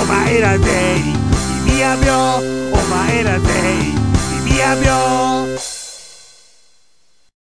お前ら全員君や病お前ら全員君や病